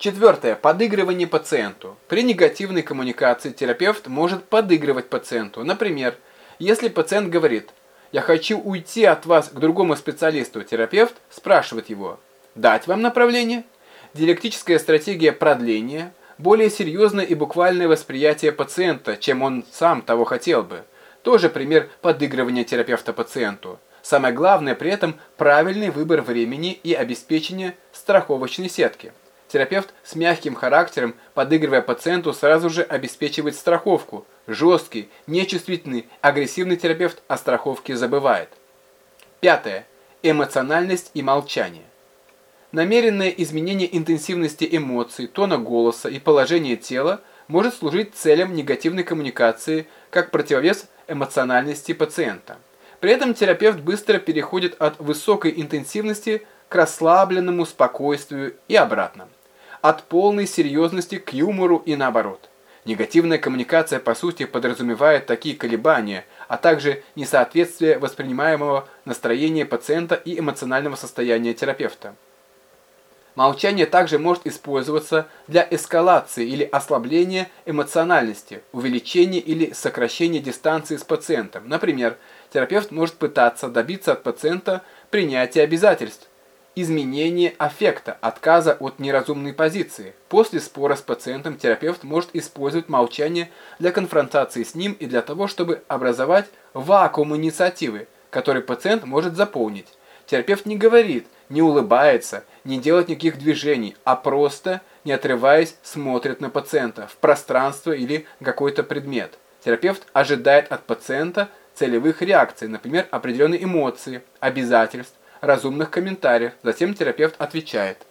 Четвертое. Подыгрывание пациенту. При негативной коммуникации терапевт может подыгрывать пациенту. Например, если пациент говорит «Я хочу уйти от вас к другому специалисту», терапевт спрашивает его «Дать вам направление?» Диалектическая стратегия продления – более серьезное и буквальное восприятие пациента, чем он сам того хотел бы. Тоже пример подыгрывания терапевта пациенту. Самое главное при этом правильный выбор времени и обеспечение страховочной сетки. Терапевт с мягким характером, подыгрывая пациенту, сразу же обеспечивает страховку. Жесткий, нечувствительный, агрессивный терапевт о страховке забывает. Пятое. Эмоциональность и молчание. Намеренное изменение интенсивности эмоций, тона голоса и положения тела может служить целям негативной коммуникации как противовес эмоциональности пациента. При этом терапевт быстро переходит от высокой интенсивности к расслабленному спокойствию и обратно. От полной серьезности к юмору и наоборот. Негативная коммуникация по сути подразумевает такие колебания, а также несоответствие воспринимаемого настроения пациента и эмоционального состояния терапевта. Молчание также может использоваться для эскалации или ослабления эмоциональности, увеличения или сокращения дистанции с пациентом. Например, терапевт может пытаться добиться от пациента принятия обязательств, изменения аффекта, отказа от неразумной позиции. После спора с пациентом терапевт может использовать молчание для конфронтации с ним и для того, чтобы образовать вакуум инициативы, который пациент может заполнить. Терапевт не говорит, не улыбается, не делает никаких движений, а просто, не отрываясь, смотрит на пациента в пространство или какой-то предмет. Терапевт ожидает от пациента целевых реакций, например, определенной эмоции, обязательств, разумных комментариев. Затем терапевт отвечает –